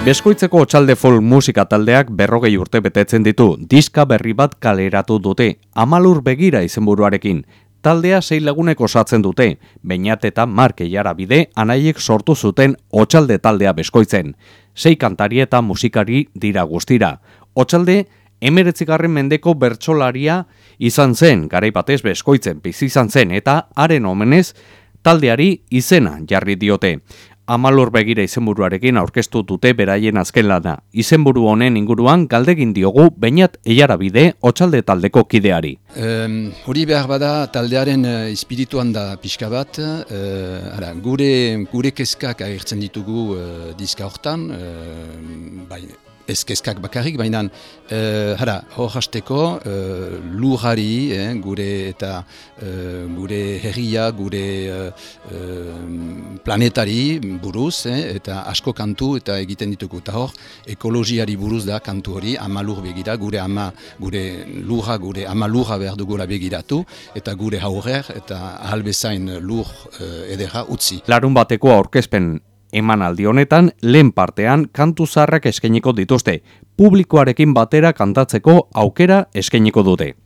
Beskoitzeko otxalde folk musika taldeak berrogei urte betetzen ditu, diska berri bat kaleratu dute, amalur begira izenburuarekin. Taldea sei lagunek osatzen dute, bainat eta marke bide anaiek sortu zuten otxalde taldea beskoitzen. Sei kantari eta musikari dira guztira. Otxalde, emeretzigarren mendeko bertsolaria izan zen, garaipatez beskoitzen bizi izan zen, eta haren omenez, taldeari izena jarri diote amalur begira izenburuarekin aurkeztu dute beraien azken lana. Izenburu honen inguruan galdegin diogu bainat eiarabide otxalde taldeko kideari. Hori behar bada taldearen uh, espirituan da pixka bat, uh, ara, gure, gure keskak agertzen ditugu uh, diska hortan, bai, ezkezkak bakarrik, baina e, hor hasteko e, lujari, eh, gure eta e, gure herria, gure e, planetari buruz, eh, eta asko kantu eta egiten ditugu. Eta hor, ekologiari buruz da kantu hori, ama lur begira, gure ama, gure lurra, gure ama lurra behar dugula begiratu, eta gure haurer, eta ahalbezain lur e, edera utzi. Larun bateko aurkezpen Emanaldi honetan lehen partean kantu zarrak eskainiko dituzte, publikoarekin batera kantatzeko aukera eskainiko dute.